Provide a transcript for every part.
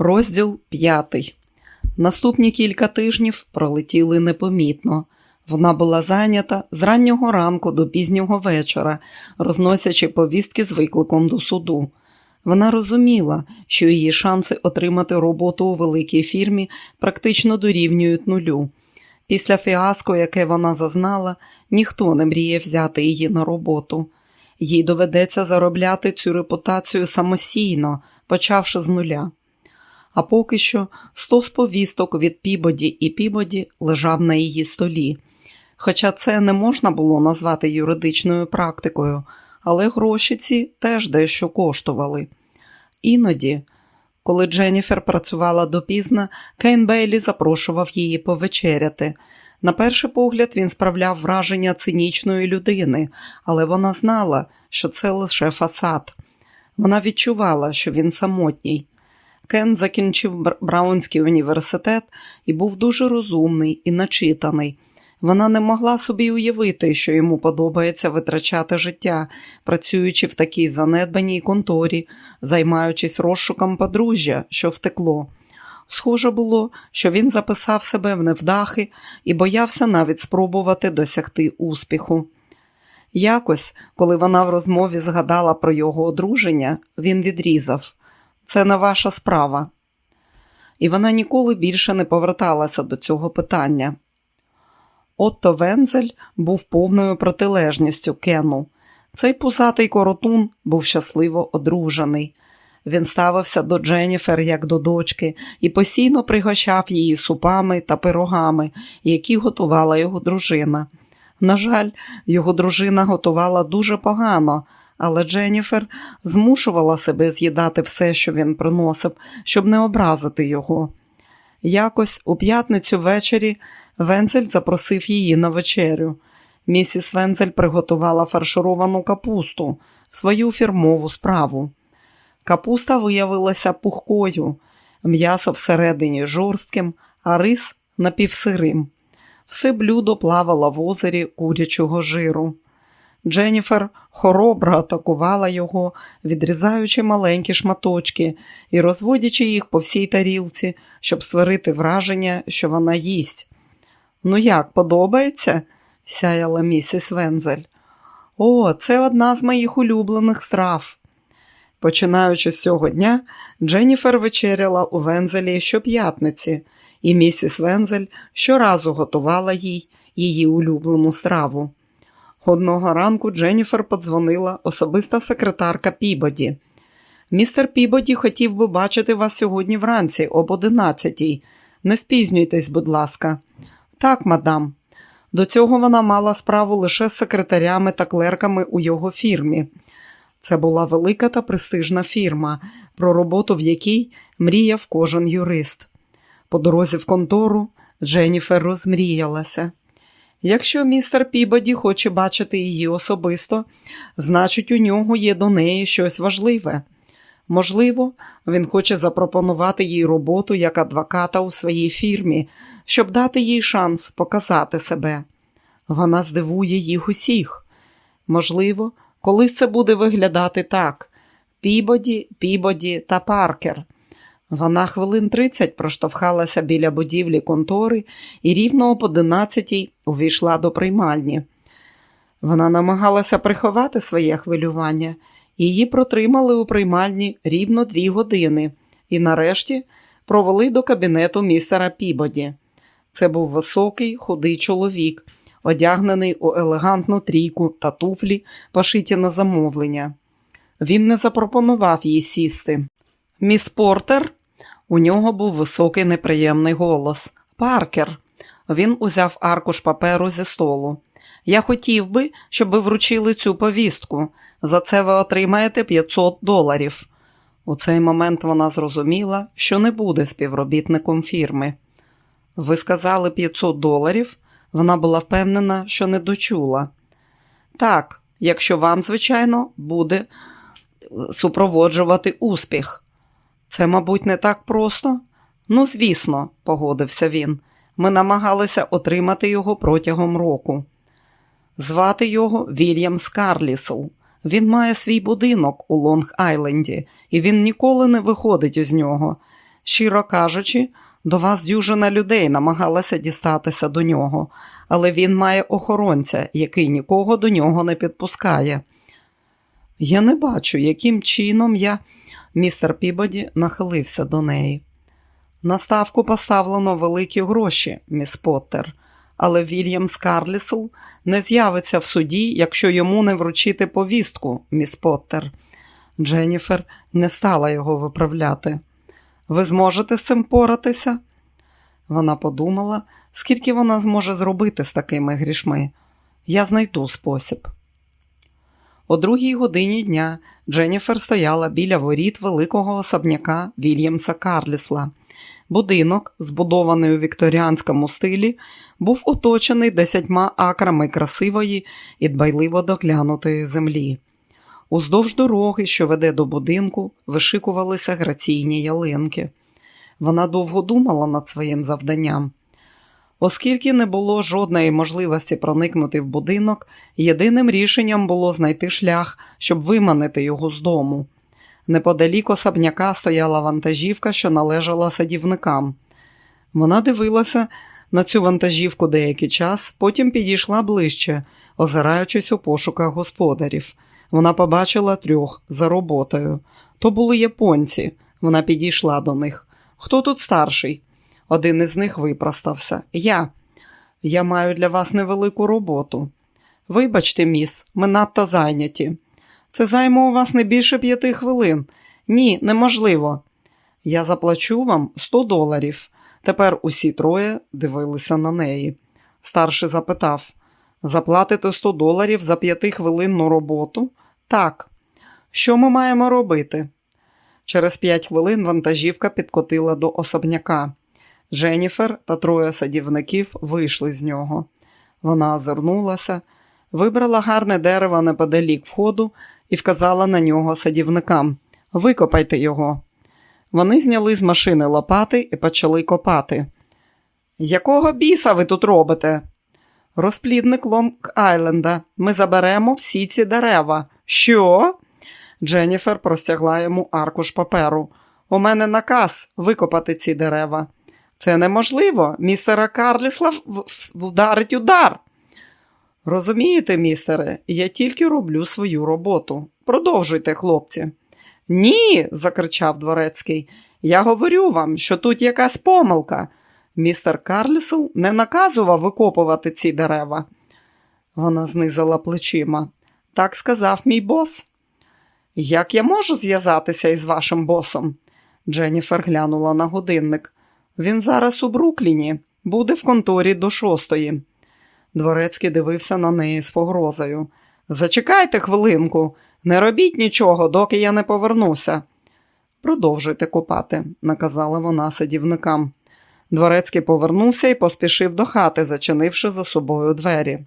Розділ п'ятий. Наступні кілька тижнів пролетіли непомітно. Вона була зайнята з раннього ранку до пізнього вечора, розносячи повістки з викликом до суду. Вона розуміла, що її шанси отримати роботу у великій фірмі практично дорівнюють нулю. Після фіаско, яке вона зазнала, ніхто не мріє взяти її на роботу. Їй доведеться заробляти цю репутацію самостійно, почавши з нуля. А поки що сто повісток від Пібоді і Пібоді лежав на її столі. Хоча це не можна було назвати юридичною практикою, але гроші ці теж дещо коштували. Іноді, коли Дженніфер працювала допізна, Кейн Бейлі запрошував її повечеряти. На перший погляд він справляв враження цинічної людини, але вона знала, що це лише фасад. Вона відчувала, що він самотній. Кен закінчив Браунський університет і був дуже розумний і начитаний. Вона не могла собі уявити, що йому подобається витрачати життя, працюючи в такій занедбаній конторі, займаючись розшуком подружжя, що втекло. Схоже було, що він записав себе в невдахи і боявся навіть спробувати досягти успіху. Якось, коли вона в розмові згадала про його одруження, він відрізав це не ваша справа. І вона ніколи більше не поверталася до цього питання. Отто Вензель був повною протилежністю Кену. Цей пузатий коротун був щасливо одружений. Він ставився до Дженніфер як до дочки і постійно пригощав її супами та пирогами, які готувала його дружина. На жаль, його дружина готувала дуже погано, але Дженніфер змушувала себе з'їдати все, що він приносив, щоб не образити його. Якось у п'ятницю ввечері Вензель запросив її на вечерю. Місіс Вензель приготувала фаршировану капусту, свою фірмову справу. Капуста виявилася пухкою, м'ясо всередині жорстким, а рис напівсирим. Все блюдо плавало в озері курячого жиру. Дженніфер хоробро атакувала його, відрізаючи маленькі шматочки і розводячи їх по всій тарілці, щоб створити враження, що вона їсть. Ну, як подобається? сяяла місіс Вензель. О, це одна з моїх улюблених страв. Починаючи з цього дня, Дженніфер вечеряла у Вензелі щоп'ятниці, і місіс Вензель щоразу готувала їй її улюблену страву. Одного ранку Дженніфер подзвонила особиста секретарка Пібоді. Містер Пібоді хотів би бачити вас сьогодні вранці об одинадцятій. Не спізнюйтесь, будь ласка. Так, мадам. До цього вона мала справу лише з секретарями та клерками у його фірмі. Це була велика та престижна фірма, про роботу в якій мріяв кожен юрист. По дорозі в контору Дженніфер розмріялася. Якщо містер Пібоді хоче бачити її особисто, значить, у нього є до неї щось важливе. Можливо, він хоче запропонувати їй роботу як адвоката у своїй фірмі, щоб дати їй шанс показати себе. Вона здивує їх усіх. Можливо, колись це буде виглядати так: Пібоді, Пібоді та Паркер. Вона хвилин тридцять проштовхалася біля будівлі контори і рівно об одинадцятій увійшла до приймальні. Вона намагалася приховати своє хвилювання, її протримали у приймальні рівно дві години і нарешті провели до кабінету містера Пібоді. Це був високий, худий чоловік, одягнений у елегантну трійку та туфлі, пошиті на замовлення. Він не запропонував їй сісти. Міс Портер у нього був високий неприємний голос. Паркер. Він узяв аркуш паперу зі столу. Я хотів би, щоб ви вручили цю повістку. За це ви отримаєте 500 доларів. У цей момент вона зрозуміла, що не буде співробітником фірми. Ви сказали 500 доларів? Вона була впевнена, що не дочула. Так, якщо вам, звичайно, буде супроводжувати успіх. Це, мабуть, не так просто? Ну, звісно, погодився він. Ми намагалися отримати його протягом року. Звати його Вільям Скарлісл. Він має свій будинок у Лонг Айленді, і він ніколи не виходить із нього. Щиро кажучи, до вас дюжина людей намагалася дістатися до нього, але він має охоронця, який нікого до нього не підпускає. Я не бачу, яким чином я. Містер Пібоді нахилився до неї. На ставку поставлено великі гроші, міс Поттер, але Вільям Скарлісл не з'явиться в суді, якщо йому не вручити повістку, міс Поттер. Дженніфер не стала його виправляти. Ви зможете з цим поратися? Вона подумала, скільки вона зможе зробити з такими грішми. Я знайду спосіб. О другій годині дня Дженніфер стояла біля воріт великого особняка Вільямса Карлісла. Будинок, збудований у вікторіанському стилі, був оточений десятьма акрами красивої і дбайливо доглянутої землі. Уздовж дороги, що веде до будинку, вишикувалися граційні ялинки. Вона довго думала над своїм завданням. Оскільки не було жодної можливості проникнути в будинок, єдиним рішенням було знайти шлях, щоб виманити його з дому. Неподалік особняка стояла вантажівка, що належала садівникам. Вона дивилася на цю вантажівку деякий час, потім підійшла ближче, озираючись у пошуках господарів. Вона побачила трьох за роботою. То були японці. Вона підійшла до них. Хто тут старший? Один із них випростався. Я. Я маю для вас невелику роботу. Вибачте, міс, ми надто зайняті. Це займе у вас не більше п'яти хвилин. Ні, неможливо. Я заплачу вам сто доларів. Тепер усі троє дивилися на неї. Старший запитав заплатите сто доларів за п'ятихвилинну роботу? Так. Що ми маємо робити? Через п'ять хвилин вантажівка підкотила до особняка. Дженніфер та троє садівників вийшли з нього. Вона озирнулася, вибрала гарне дерево неподалік входу і вказала на нього садівникам Викопайте його. Вони зняли з машини лопати і почали копати. Якого біса ви тут робите? Розплідник Лонг Айленда. Ми заберемо всі ці дерева. Що? Дженніфер простягла йому аркуш паперу. У мене наказ викопати ці дерева. Це неможливо. Містера Карлісла вдарить удар. Розумієте, містере, я тільки роблю свою роботу. Продовжуйте, хлопці. Ні, закричав дворецький. Я говорю вам, що тут якась помилка. Містер Карлісл не наказував викопувати ці дерева. Вона знизила плечима. Так сказав мій бос. Як я можу зв'язатися із вашим босом? Дженніфер глянула на годинник. Він зараз у Брукліні, буде в конторі до шостої. Дворецький дивився на неї з погрозою. Зачекайте хвилинку, не робіть нічого, доки я не повернуся. Продовжуйте купати, наказала вона садівникам. Дворецький повернувся і поспішив до хати, зачинивши за собою двері.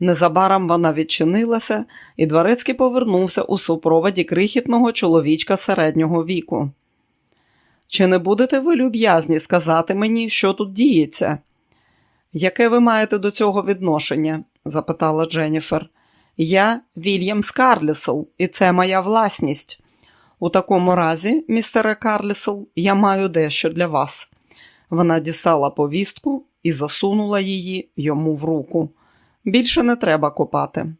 Незабаром вона відчинилася, і дворецький повернувся у супроводі крихітного чоловічка середнього віку. Чи не будете ви люб'язні сказати мені, що тут діється? Яке ви маєте до цього відношення? запитала Дженніфер. Я Вільям Скарлісл, і це моя власність. У такому разі, містере Карлісл, я маю дещо для вас. Вона дістала повістку і засунула її йому в руку. Більше не треба копати.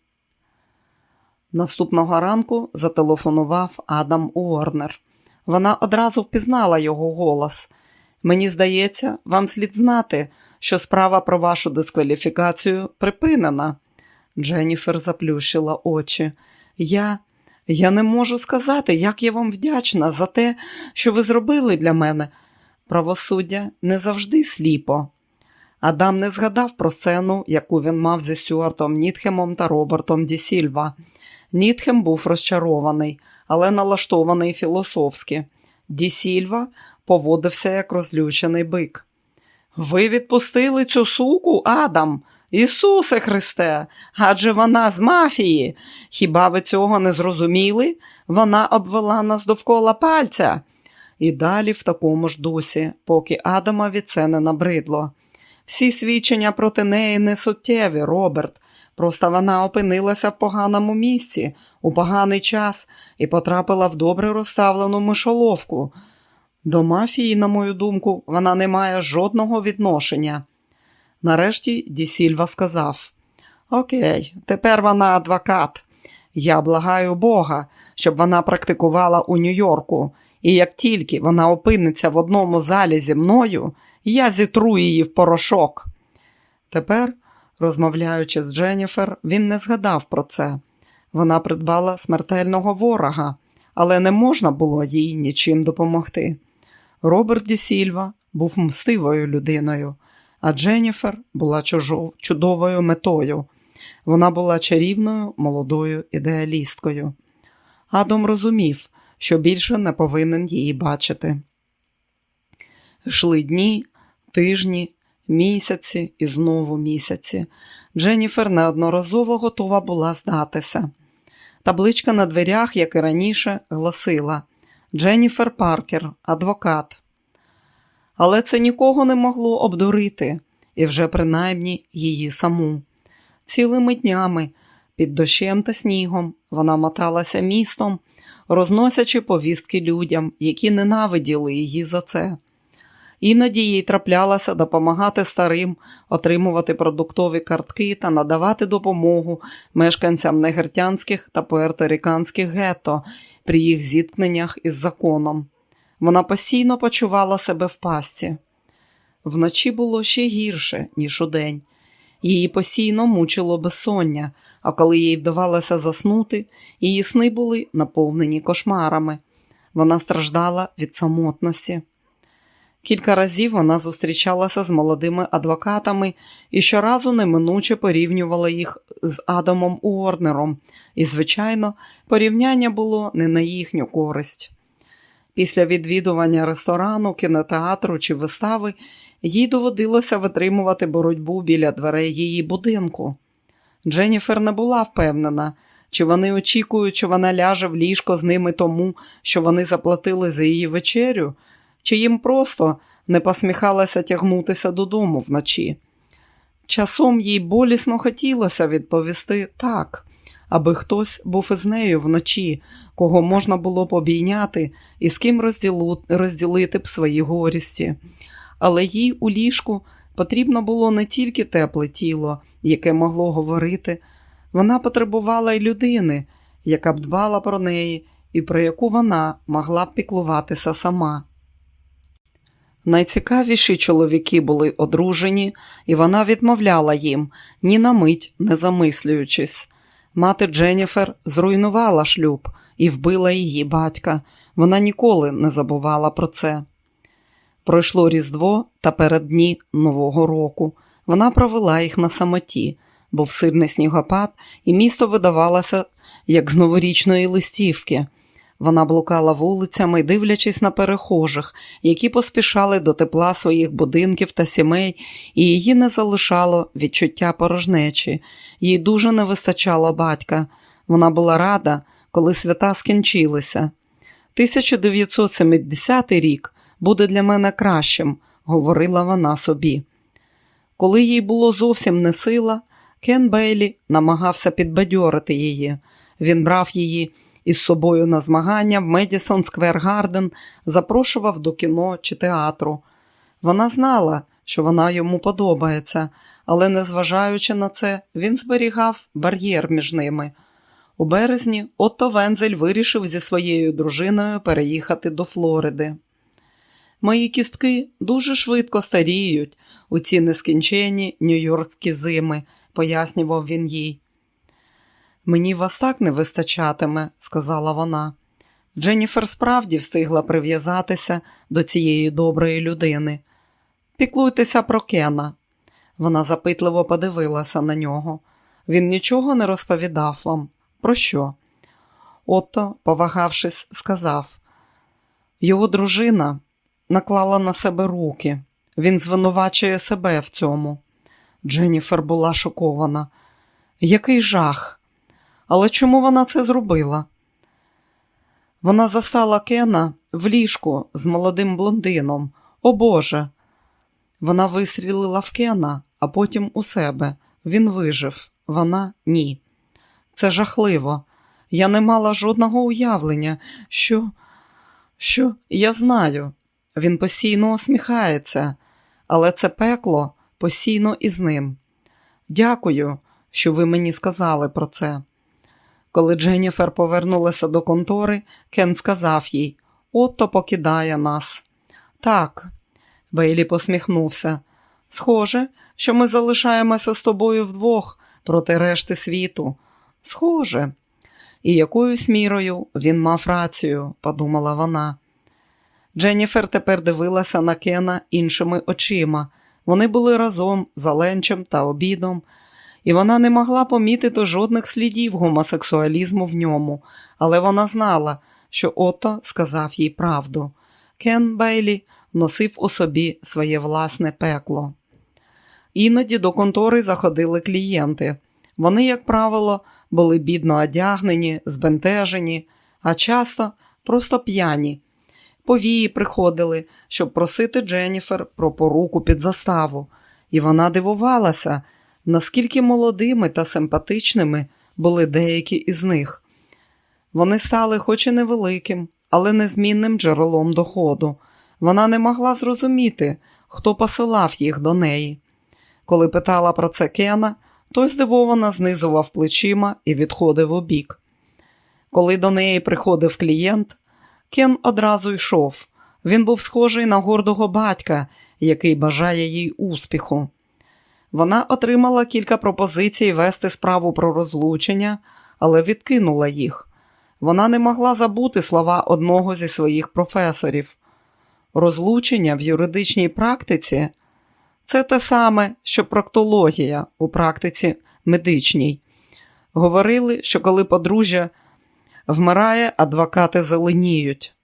Наступного ранку зателефонував Адам Уорнер. Вона одразу впізнала його голос. Мені здається, вам слід знати, що справа про вашу дискваліфікацію припинена. Дженніфер заплющила очі. Я я не можу сказати, як я вам вдячна за те, що ви зробили для мене. Правосуддя не завжди сліпо. Адам не згадав про сцену, яку він мав зі Стюартом Нітхемом та Робертом Ді Сільва. Нітхем був розчарований, але налаштований філософськи. Ді Сільва поводився як розлючений бик. Ви відпустили цю суку, Адам, Ісусе Христе, адже вона з мафії. Хіба ви цього не зрозуміли? Вона обвела нас довкола пальця. І далі в такому ж дусі, поки Адамові це не набридло. Всі свідчення проти неї не суттєві, Роберт. Просто вона опинилася в поганому місці у поганий час і потрапила в добре розставлену мишоловку. До мафії, на мою думку, вона не має жодного відношення. Нарешті Дісільва сказав: Окей, тепер вона адвокат. Я благаю Бога, щоб вона практикувала у Нью-Йорку, і як тільки вона опиниться в одному залі зі мною, я зітру її в порошок. Тепер, розмовляючи з Дженніфер, він не згадав про це. Вона придбала смертельного ворога, але не можна було їй нічим допомогти. Роберт Ді Сільва був мстивою людиною, а Дженніфер була чудовою метою. Вона була чарівною молодою ідеалісткою. Адам розумів, що більше не повинен її бачити. Йшли дні, тижні, місяці і знову місяці. Дженніфер неодноразово готова була здатися. Табличка на дверях, як і раніше, гласила Дженніфер Паркер, адвокат. Але це нікого не могло обдурити, і вже принаймні її саму. Цілими днями під дощем та снігом вона моталася містом, розносячи повістки людям, які ненавиділи її за це. Іноді їй траплялося допомагати старим, отримувати продуктові картки та надавати допомогу мешканцям негертянських та пуерториканських гетто при їх зіткненнях із законом. Вона постійно почувала себе в пастці. Вночі було ще гірше, ніж удень. Її постійно мучило безсоння, а коли їй вдавалося заснути, її сни були наповнені кошмарами. Вона страждала від самотності. Кілька разів вона зустрічалася з молодими адвокатами і щоразу неминуче порівнювала їх з Адамом Уорнером, і, звичайно, порівняння було не на їхню користь. Після відвідування ресторану, кінотеатру чи вистави їй доводилося витримувати боротьбу біля дверей її будинку. Дженніфер не була впевнена, чи вони очікують, що вона ляже в ліжко з ними тому, що вони заплатили за її вечерю, чи їм просто не посміхалося тягнутися додому вночі. Часом їй болісно хотілося відповісти так, аби хтось був із нею вночі, кого можна було б обійняти і з ким розділити б свої горісті. Але їй у ліжку потрібно було не тільки тепле тіло, яке могло говорити, вона потребувала й людини, яка б дбала про неї і про яку вона могла б піклуватися сама. Найцікавіші чоловіки були одружені, і вона відмовляла їм, ні на мить не замислюючись. Мати Дженніфер зруйнувала шлюб і вбила її батька. Вона ніколи не забувала про це. Пройшло Різдво та переддні Нового року. Вона провела їх на самоті, був сильний снігопад, і місто видавалося, як з новорічної листівки. Вона блукала вулицями, дивлячись на перехожих, які поспішали до тепла своїх будинків та сімей, і її не залишало відчуття порожнечі. Їй дуже не вистачало батька. Вона була рада, коли свята скінчилися. 1970 рік буде для мене кращим, говорила вона собі. Коли їй було зовсім несила, Кен Бейлі намагався підбадьорити її. Він брав її із собою на змагання в Медісон Сквер Гарден, запрошував до кіно чи театру. Вона знала, що вона йому подобається, але, незважаючи на це, він зберігав бар'єр між ними. У березні Отто Вензель вирішив зі своєю дружиною переїхати до Флориди. Мої кістки дуже швидко старіють у ці нескінченні нью-йоркські зими, пояснював він їй. Мені вас так не вистачатиме, сказала вона. Дженніфер справді встигла прив'язатися до цієї доброї людини. Піклуйтеся про Кена. Вона запитливо подивилася на нього. Він нічого не розповідав вам. Про що? Отто, повагавшись, сказав його дружина наклала на себе руки. Він звинувачує себе в цьому. Дженніфер була шокована. Який жах! Але чому вона це зробила? Вона застала Кена в ліжку з молодим блондином. О Боже! Вона вистрілила в Кена, а потім у себе. Він вижив, вона ні. Це жахливо. Я не мала жодного уявлення, що, що я знаю. він постійно усміхається, але це пекло постійно із ним. Дякую, що ви мені сказали про це. Коли Дженніфер повернулася до контори, Кен сказав їй Отто покидає нас. Так, Бейлі посміхнувся. Схоже, що ми залишаємося з тобою вдвох проти решти світу. Схоже, і якоюсь мірою він мав рацію, подумала вона. Дженніфер тепер дивилася на Кена іншими очима. Вони були разом за ленчем та обідом, і вона не могла помітити жодних слідів гомосексуалізму в ньому, але вона знала, що Ото сказав їй правду. Кен Бейлі носив у собі своє власне пекло. Іноді до контори заходили клієнти. Вони, як правило, були бідно одягнені, збентежені, а часто просто п'яні. Повії приходили, щоб просити Дженніфер про поруку під заставу, і вона дивувалася, наскільки молодими та симпатичними були деякі із них. Вони стали, хоч і невеликим, але незмінним джерелом доходу. Вона не могла зрозуміти, хто посилав їх до неї. Коли питала про це Кена, той здивовано знизував плечима і відходив у бік. Коли до неї приходив клієнт, Кен одразу йшов. Він був схожий на гордого батька, який бажає їй успіху. Вона отримала кілька пропозицій вести справу про розлучення, але відкинула їх. Вона не могла забути слова одного зі своїх професорів. Розлучення в юридичній практиці це те саме, що проктологія у практиці медичній. Говорили, що коли подружжя вмирає, адвокати зеленіють.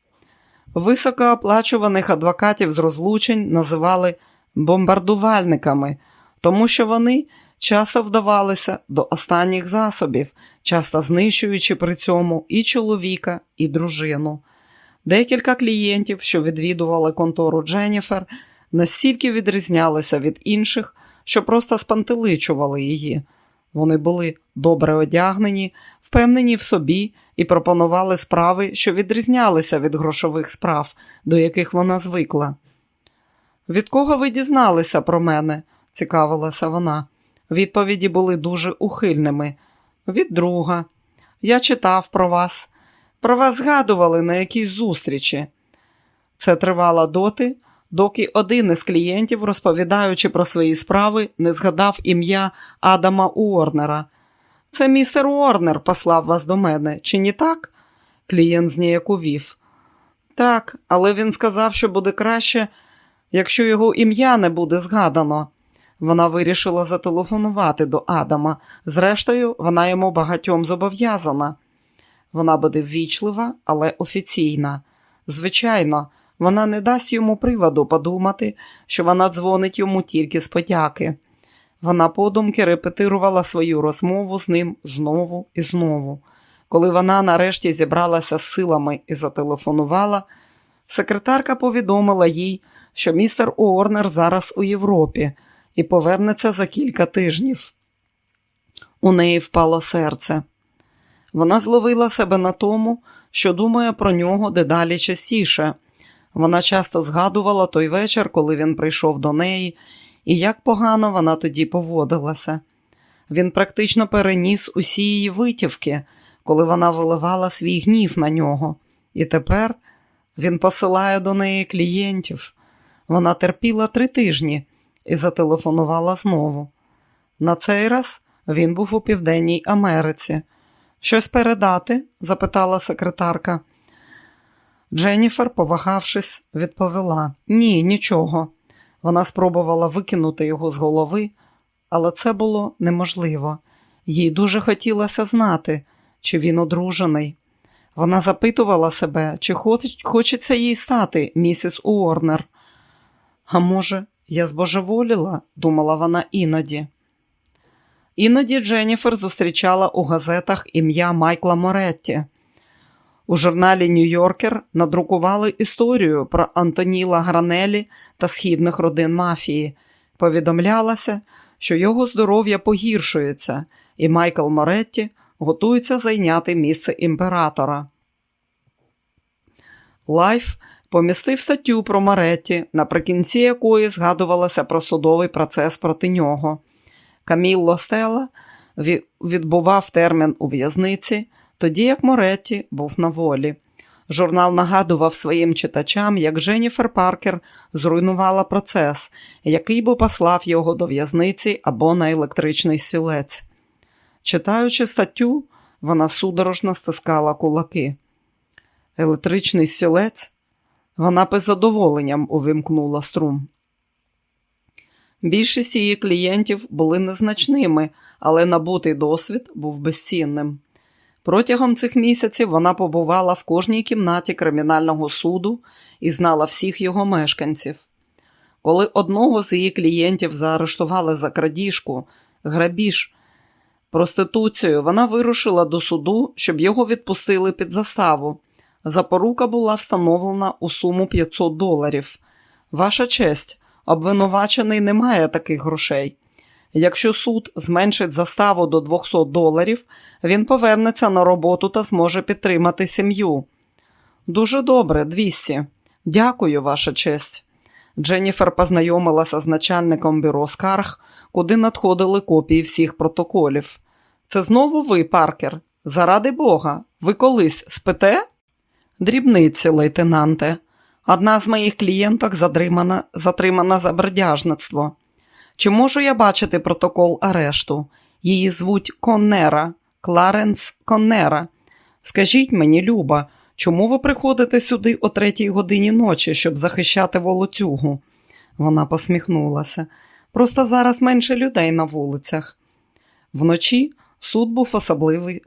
Високооплачуваних адвокатів з розлучень називали бомбардувальниками, тому що вони часто вдавалися до останніх засобів, часто знищуючи при цьому і чоловіка, і дружину. Декілька клієнтів, що відвідували контору Дженніфер, настільки відрізнялися від інших, що просто спантеличували її. Вони були добре одягнені, впевнені в собі і пропонували справи, що відрізнялися від грошових справ, до яких вона звикла. Від кого ви дізналися про мене? Цікавилася вона. Відповіді були дуже ухильними. Від друга. Я читав про вас. Про вас згадували на якійсь зустрічі. Це тривало доти, доки один із клієнтів, розповідаючи про свої справи, не згадав ім'я Адама Уорнера. Це містер Уорнер послав вас до мене, чи не так? Клієнт зніяковів. Так, але він сказав, що буде краще, якщо його ім'я не буде згадано. Вона вирішила зателефонувати до Адама. Зрештою, вона йому багатьом зобов'язана. Вона буде ввічлива, але офіційна. Звичайно, вона не дасть йому приводу подумати, що вона дзвонить йому тільки з подяки. Вона подумки репетирувала свою розмову з ним знову і знову. Коли вона нарешті зібралася з силами і зателефонувала, секретарка повідомила їй, що містер Уорнер зараз у Європі і повернеться за кілька тижнів. У неї впало серце. Вона зловила себе на тому, що думає про нього дедалі частіше. Вона часто згадувала той вечір, коли він прийшов до неї, і як погано вона тоді поводилася. Він практично переніс усі її витівки, коли вона виливала свій гнів на нього. І тепер він посилає до неї клієнтів. Вона терпіла три тижні і зателефонувала знову. На цей раз він був у Південній Америці. Щось передати? запитала секретарка. Дженніфер, повагавшись, відповіла ні, нічого. Вона спробувала викинути його з голови, але це було неможливо. Їй дуже хотілося знати, чи він одружений. Вона запитувала себе, чи хочеться їй стати місіс Уорнер. А може, я збожеволіла, думала вона іноді. Іноді Дженніфер зустрічала у газетах ім'я Майкла Моретті. У журналі Нью-Йоркер надрукували історію про Антоніла Гранелі та східних родин мафії. Повідомлялося, що його здоров'я погіршується, і Майкл Моретті готується зайняти місце імператора. Лайф помістив статтю про Моретті, наприкінці якої згадувалося про судовий процес проти нього. Камілло Стела відбував термін у в'язниці, тоді як Моретті був на волі. Журнал нагадував своїм читачам, як Дженніфер Паркер зруйнувала процес, який би послав його до в'язниці або на електричний стілець. Читаючи статтю, вона судорожно стискала кулаки. Електричний сілець вона без задоволенням увімкнула струм. Більшість її клієнтів були незначними, але набутий досвід був безцінним. Протягом цих місяців вона побувала в кожній кімнаті кримінального суду і знала всіх його мешканців. Коли одного з її клієнтів заарештували за крадіжку, грабіж, проституцію, вона вирушила до суду, щоб його відпустили під заставу. Запорука була встановлена у суму 500 доларів. Ваша честь, обвинувачений не має таких грошей. Якщо суд зменшить заставу до 200 доларів, він повернеться на роботу та зможе підтримати сім'ю. Дуже добре, 200. Дякую, ваша честь. Дженніфер познайомилася з начальником бюро скарг, куди надходили копії всіх протоколів. Це знову ви, Паркер? Заради Бога, ви колись спите? Дрібниці, лейтенанте. Одна з моїх клієнток затримана, затримана за бродяжництво. Чи можу я бачити протокол арешту? Її звуть Коннера, Кларенс Коннера. Скажіть мені, Люба, чому ви приходите сюди о третій годині ночі, щоб захищати волоцюгу? Вона посміхнулася. Просто зараз менше людей на вулицях. Вночі суд був особливий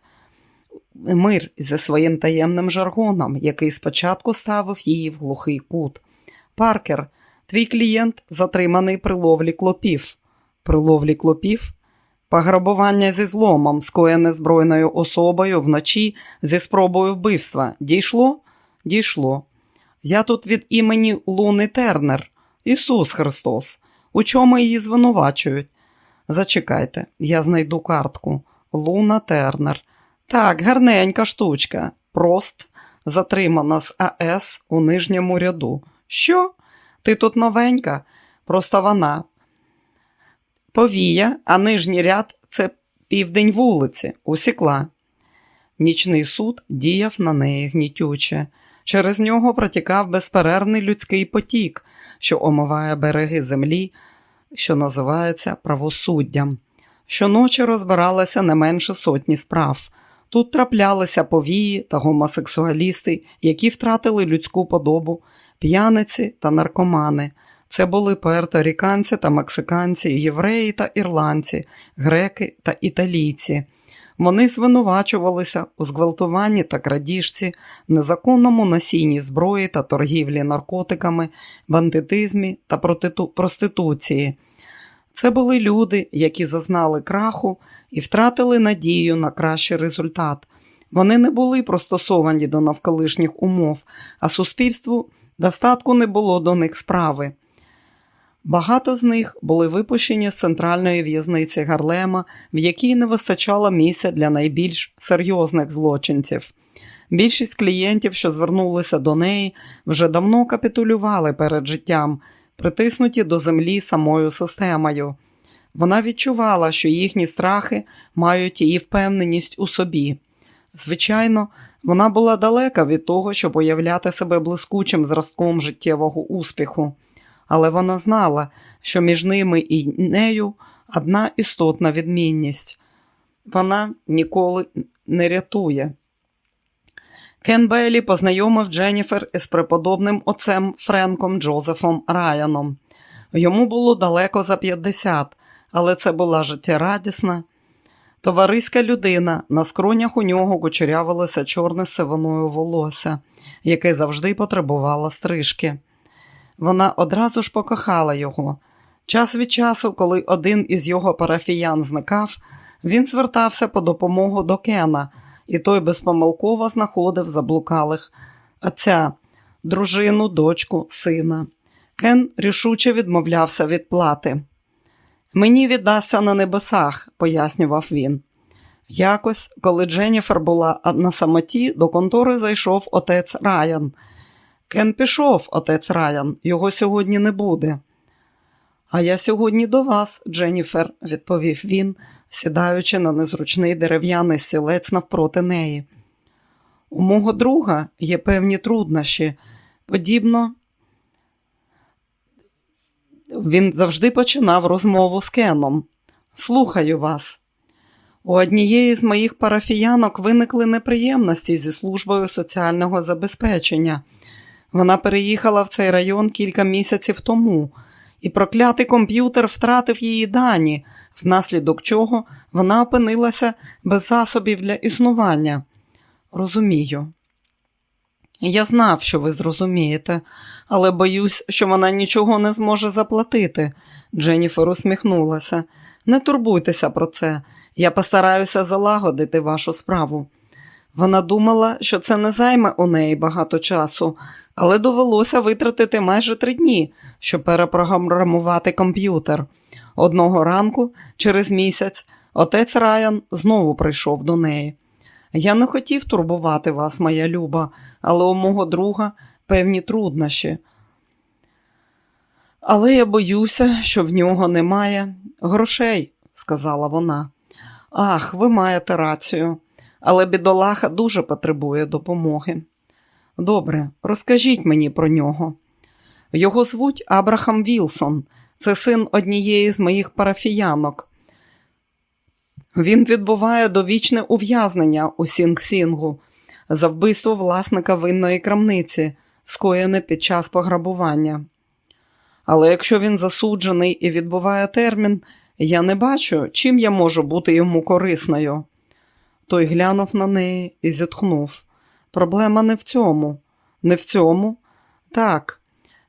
мир зі своїм таємним жаргоном, який спочатку ставив її в глухий кут. Паркер, твій клієнт затриманий при ловлі клопів. При ловлі клопів? Пограбування зі зломом, скоєне збройною особою вночі зі спробою вбивства. Дійшло? Дійшло. Я тут від імені Луни Тернер, Ісус Христос. У чому її звинувачують? Зачекайте, я знайду картку. Луна Тернер. Так, гарненька штучка. Прост затримана з АС у нижньому ряду. Що? Ти тут новенька? Просто вона. Повія, а нижній ряд це південь вулиці, усікла. Нічний суд діяв на неї гнітюче. Через нього протікав безперервний людський потік, що омиває береги землі, що називається правосуддям. Щоночі розбиралося не менше сотні справ. Тут траплялися повії та гомосексуалісти, які втратили людську подобу, п'яниці та наркомани. Це були пуерторіканці та мексиканці, євреї та ірландці, греки та італійці. Вони звинувачувалися у зґвалтуванні та крадіжці, незаконному носінні зброї та торгівлі наркотиками, бандитизмі та проституції. Це були люди, які зазнали краху і втратили надію на кращий результат. Вони не були простосовані до навколишніх умов, а суспільству достатку не було до них справи. Багато з них були випущені з центральної в'язниці Гарлема, в якій не вистачало місця для найбільш серйозних злочинців. Більшість клієнтів, що звернулися до неї, вже давно капітулювали перед життям, притиснуті до землі самою системою. Вона відчувала, що їхні страхи мають її впевненість у собі. Звичайно, вона була далека від того, щоб уявляти себе блискучим зразком життєвого успіху, але вона знала, що між ними і нею одна істотна відмінність. Вона ніколи не рятує. Кен Бейлі познайомив Дженніфер із преподобним отцем Френком Джозефом Раяном. Йому було далеко за 50, але це була життєрадісна, товариська людина, на скронях у нього кучерявилося чорне сивиною волосся, яке завжди потребувало стрижки. Вона одразу ж покохала його. Час від часу, коли один із його парафіян зникав, він звертався по допомогу до Кена і той безпомилково знаходив заблукалих отця, дружину, дочку, сина. Кен рішуче відмовлявся від плати. Мені віддасться на небесах, пояснював він. Якось, коли Дженніфер була на самоті, до контори зайшов отець Райан. Кен пішов, отець Райан, його сьогодні не буде. А я сьогодні до вас, Дженніфер, відповів він, сідаючи на незручний дерев'яний стілець навпроти неї. У мого друга є певні труднощі. Подібно, він завжди починав розмову з Кеном. Слухаю вас. У однієї з моїх парафіянок виникли неприємності зі службою соціального забезпечення. Вона переїхала в цей район кілька місяців тому, і проклятий комп'ютер втратив її дані, внаслідок чого вона опинилася без засобів для існування. Розумію. Я знав, що ви зрозумієте, але боюсь, що вона нічого не зможе заплатити. Дженніфер усміхнулася. Не турбуйтеся про це. Я постараюся залагодити вашу справу. Вона думала, що це не займе у неї багато часу, але довелося витратити майже три дні, щоб перепрограмувати комп'ютер. Одного ранку, через місяць, отець Райан знову прийшов до неї. Я не хотів турбувати вас, моя люба, але у мого друга певні труднощі. Але я боюся, що в нього немає грошей, сказала вона. Ах, ви маєте рацію, але бідолаха дуже потребує допомоги. Добре, розкажіть мені про нього. Його звуть Абрахам Вілсон, це син однієї з моїх парафіянок. Він відбуває довічне ув'язнення у Сінг-Сінгу за вбивство власника винної крамниці, скоєне під час пограбування. Але якщо він засуджений і відбуває термін, я не бачу, чим я можу бути йому корисною. Той глянув на неї і зітхнув. Проблема не в цьому, не в цьому. Так,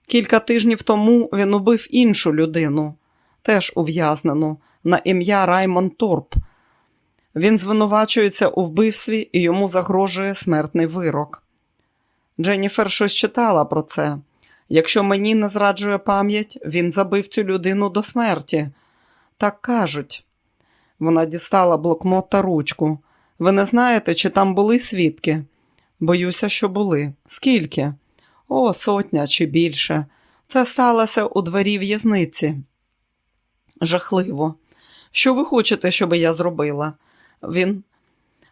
кілька тижнів тому він убив іншу людину, теж ув'язнену, на ім'я Раймон Торп. Він звинувачується у вбивстві і йому загрожує смертний вирок. Дженніфер щось читала про це. Якщо мені не зраджує пам'ять, він забив цю людину до смерті. Так кажуть. Вона дістала блокнот та ручку. Ви не знаєте, чи там були свідки? Боюся, що були. Скільки? О, сотня чи більше. Це сталося у дворі в'язниці. Жахливо. Що ви хочете, щоб я зробила? Він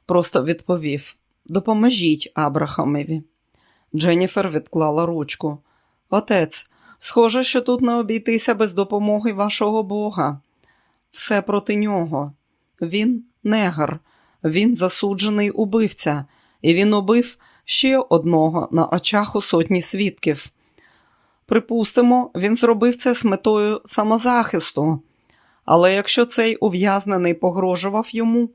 просто відповів Допоможіть Абрахамові. Дженніфер відклала ручку. Отець, схоже, що тут не обійтися без допомоги вашого Бога. Все проти нього. Він негр, він засуджений убивця, і він убив ще одного на очах у сотні свідків. Припустимо, він зробив це з метою самозахисту. Але якщо цей ув'язнений погрожував йому,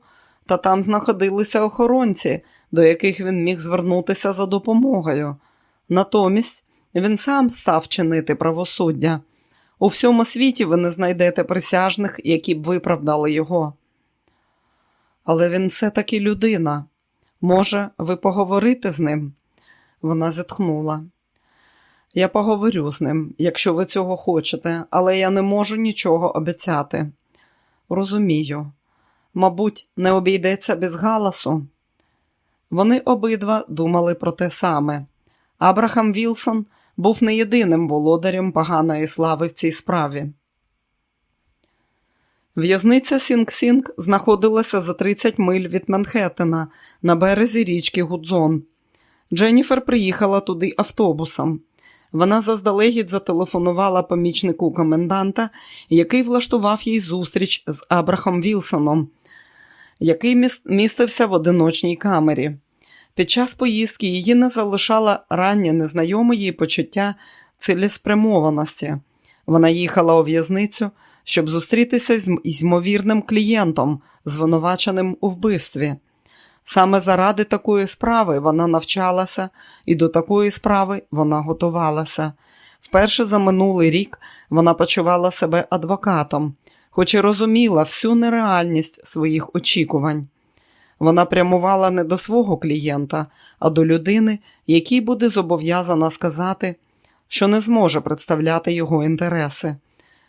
та там знаходилися охоронці, до яких він міг звернутися за допомогою. Натомість він сам став чинити правосуддя. У всьому світі ви не знайдете присяжних, які б виправдали його. Але він все-таки людина. Може, ви поговорите з ним? Вона зітхнула. Я поговорю з ним, якщо ви цього хочете, але я не можу нічого обіцяти. Розумію, мабуть, не обійдеться без галасу. Вони обидва думали про те саме. Абрахам Вілсон був не єдиним володарем поганої слави в цій справі. В'язниця Сінг-Сінг знаходилася за 30 миль від Манхеттена на березі річки Гудзон. Дженніфер приїхала туди автобусом. Вона заздалегідь зателефонувала помічнику коменданта, який влаштував їй зустріч з Абрахом Вілсоном, який містився в одиночній камері. Під час поїздки її не залишала раннє незнайоме їй почуття цілеспрямованості. Вона їхала у в'язницю, щоб зустрітися з ймовірним клієнтом, звинуваченим у вбивстві. Саме заради такої справи вона навчалася і до такої справи вона готувалася. Вперше за минулий рік вона почувала себе адвокатом, хоч і розуміла всю нереальність своїх очікувань. Вона прямувала не до свого клієнта, а до людини, якій буде зобов'язана сказати, що не зможе представляти його інтереси.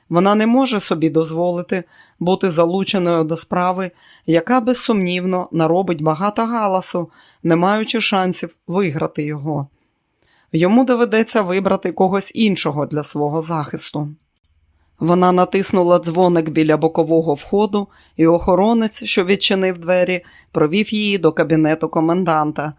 Вона не може собі дозволити бути залученою до справи, яка безсумнівно наробить багато галасу, не маючи шансів виграти його. Йому доведеться вибрати когось іншого для свого захисту. Вона натиснула дзвоник біля бокового входу, і охоронець, що відчинив двері, провів її до кабінету коменданта.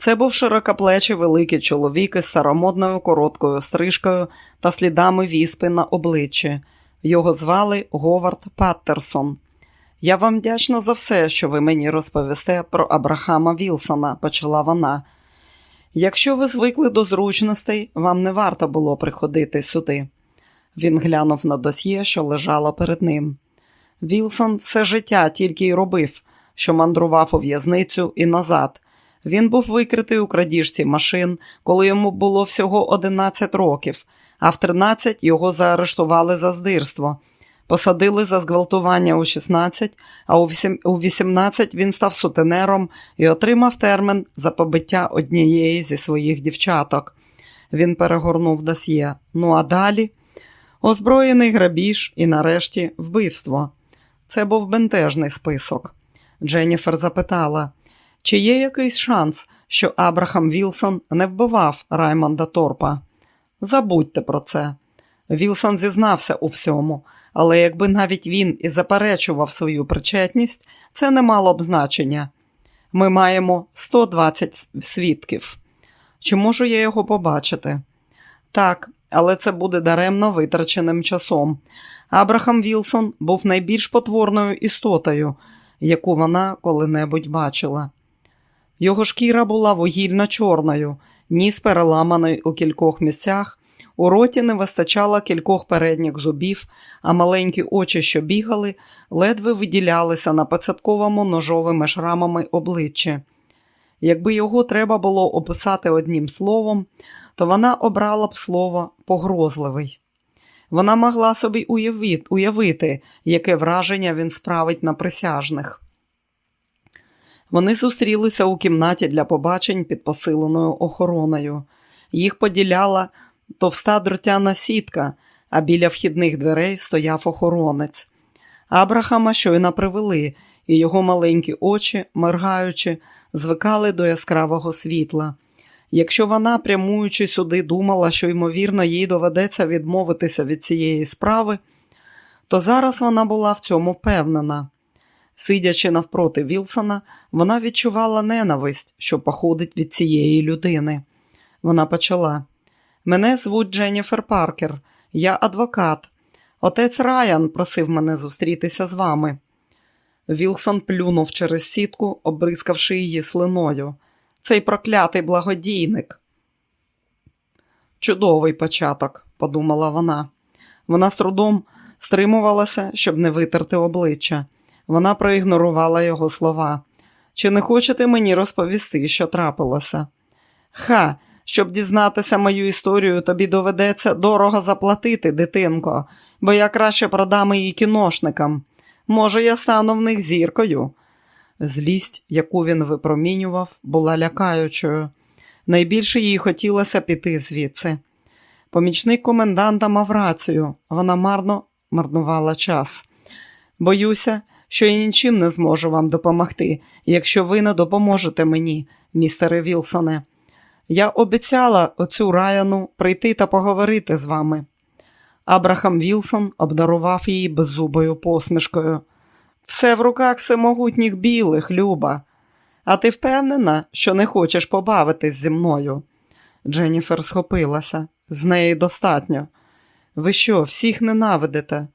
Це був широкоплечий великий чоловік із старомодною короткою стрижкою та слідами віспи на обличчі. Його звали Говард Паттерсон. Я вам вдячна за все, що ви мені розповісте про Абрахама Вілсона, почала вона. Якщо ви звикли до зручностей, вам не варто було приходити сюди. Він глянув на досьє, що лежало перед ним. Вілсон все життя тільки й робив, що мандрував у в'язницю і назад. Він був викритий у крадіжці машин, коли йому було всього 11 років, а в 13 його заарештували за здирство. Посадили за зґвалтування у 16, а у 18 він став сутенером і отримав термін за побиття однієї зі своїх дівчаток. Він перегорнув досьє. Ну а далі озброєний грабіж і, нарешті, вбивство. Це був бентежний список. Дженніфер запитала, чи є якийсь шанс, що Абрахам Вілсон не вбивав Раймонда Торпа? Забудьте про це. Вілсон зізнався у всьому, але якби навіть він і заперечував свою причетність, це не мало б значення. Ми маємо 120 свідків. Чи можу я його побачити? Так, але це буде даремно витраченим часом. Абрахам Вілсон був найбільш потворною істотою, яку вона коли-небудь бачила. Його шкіра була вугільно чорною, ніс переламаний у кількох місцях, у роті не вистачало кількох передніх зубів, а маленькі очі, що бігали, ледве виділялися на пацятковому ножовими шрамами обличчя. Якби його треба було описати одним словом, то вона обрала б слово погрозливий. Вона могла собі уявити, яке враження він справить на присяжних. Вони зустрілися у кімнаті для побачень під посиленою охороною. Їх поділяла товста дротяна сітка, а біля вхідних дверей стояв охоронець. Абрахама щойно привели, і його маленькі очі, моргаючи, звикали до яскравого світла. Якщо вона, прямуючи сюди, думала, що, ймовірно, їй доведеться відмовитися від цієї справи, то зараз вона була в цьому впевнена. Сидячи навпроти Вілсона, вона відчувала ненависть, що походить від цієї людини. Вона почала. Мене звуть Дженніфер Паркер, я адвокат. Отець Райан просив мене зустрітися з вами. Вілсон плюнув через сітку, обрискавши її слиною. Цей проклятий благодійник. Чудовий початок, подумала вона. Вона з трудом стримувалася, щоб не витерти обличчя. Вона проігнорувала його слова. Чи не хочете мені розповісти, що трапилося? Ха, щоб дізнатися мою історію, тобі доведеться дорого заплатити, дитинко, бо я краще продам її кіношникам. Може, я стану в них зіркою. Злість, яку він випромінював, була лякаючою. Найбільше їй хотілося піти звідси. Помічник коменданта мав рацію, вона марно марнувала час. Боюся, що я нічим не зможу вам допомогти, якщо ви не допоможете мені, містере Вілсоне. Я обіцяла оцю Раяну прийти та поговорити з вами. Абрахам Вілсон обдарував її беззубою посмішкою. Все в руках всемогутніх білих, Люба. А ти впевнена, що не хочеш побавитись зі мною? Дженніфер схопилася. З неї достатньо. Ви що, всіх ненавидите?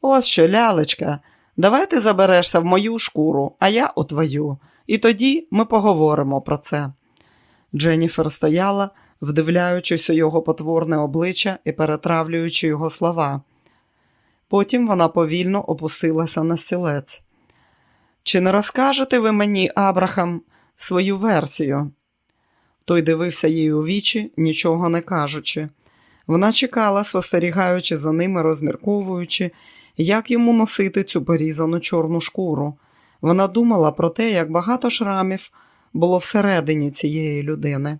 Ось що, лялечка, давай ти заберешся в мою шкуру, а я у твою, і тоді ми поговоримо про це. Дженніфер стояла, вдивляючись у його потворне обличчя і перетравлюючи його слова. Потім вона повільно опустилася на стілець. Чи не розкажете ви мені, Абрахам, свою версію? Той дивився їй у вічі, нічого не кажучи. Вона чекала, спостерігаючи за ними, розмірковуючи, як йому носити цю порізану чорну шкуру. Вона думала про те, як багато шрамів було всередині цієї людини.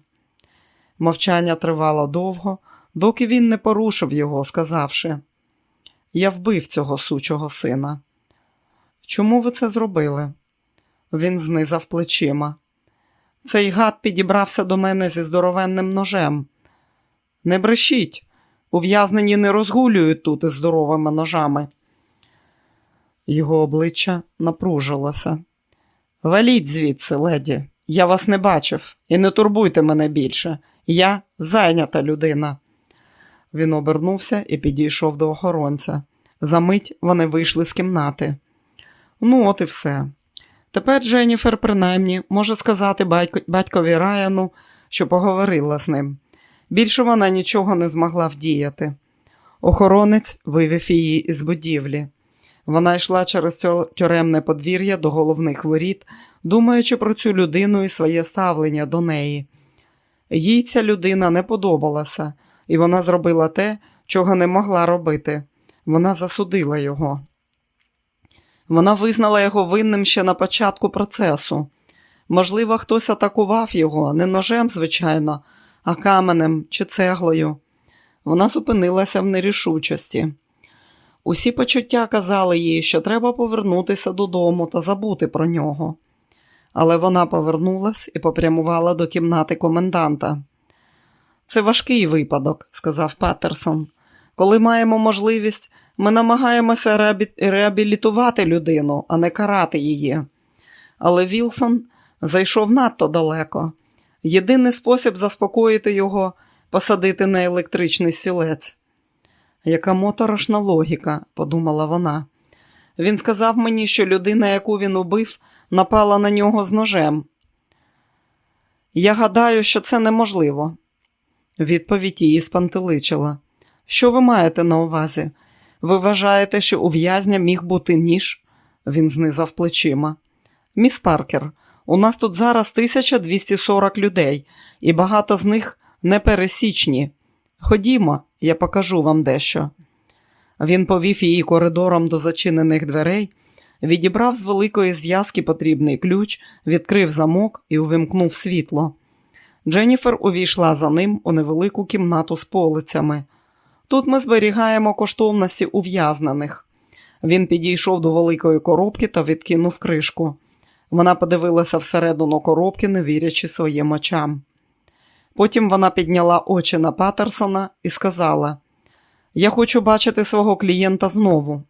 Мовчання тривало довго, доки він не порушив його, сказавши. Я вбив цього сучого сина. Чому ви це зробили? Він знизав плечима. Цей гад підібрався до мене зі здоровенним ножем. Не брешіть, ув'язнені не розгулюють тут із здоровими ножами. Його обличчя напружилося. Валіть звідси, леді, я вас не бачив і не турбуйте мене більше. Я зайнята людина. Він обернувся і підійшов до охоронця. Замить вони вийшли з кімнати. Ну, от і все. Тепер Дженніфер, принаймні, може сказати батькові Раяну, що поговорила з ним. Більше вона нічого не змогла вдіяти. Охоронець вивів її із будівлі. Вона йшла через тюремне подвір'я до головних воріт, думаючи про цю людину і своє ставлення до неї. Їй ця людина не подобалася, і вона зробила те, чого не могла робити. Вона засудила його. Вона визнала його винним ще на початку процесу. Можливо, хтось атакував його не ножем, звичайно, а каменем чи цеглою. Вона зупинилася в нерішучості. Усі почуття казали їй, що треба повернутися додому та забути про нього. Але вона повернулась і попрямувала до кімнати коменданта. Це важкий випадок, сказав Паттерсон. Коли маємо можливість, ми намагаємося реабілітувати людину, а не карати її. Але Вілсон зайшов надто далеко. Єдиний спосіб заспокоїти його посадити на електричний сілець. Яка моторошна логіка, подумала вона. Він сказав мені, що людина, яку він убив, напала на нього з ножем. Я гадаю, що це неможливо. Відповідь її спантеличила. Що ви маєте на увазі? Ви вважаєте, що у в'язня міг бути ніж? Він знизав плечима. Міс Паркер, у нас тут зараз 1240 людей, і багато з них непересічні. Ходімо, я покажу вам дещо. Він повів її коридором до зачинених дверей, відібрав з великої зв'язки потрібний ключ, відкрив замок і увімкнув світло. Дженніфер увійшла за ним у невелику кімнату з полицями. Тут ми зберігаємо коштовності ув'язнених. Він підійшов до великої коробки та відкинув кришку. Вона подивилася всередину коробки, не вірячи своїм очам. Потім вона підняла очі на Патерсона і сказала: Я хочу бачити свого клієнта знову.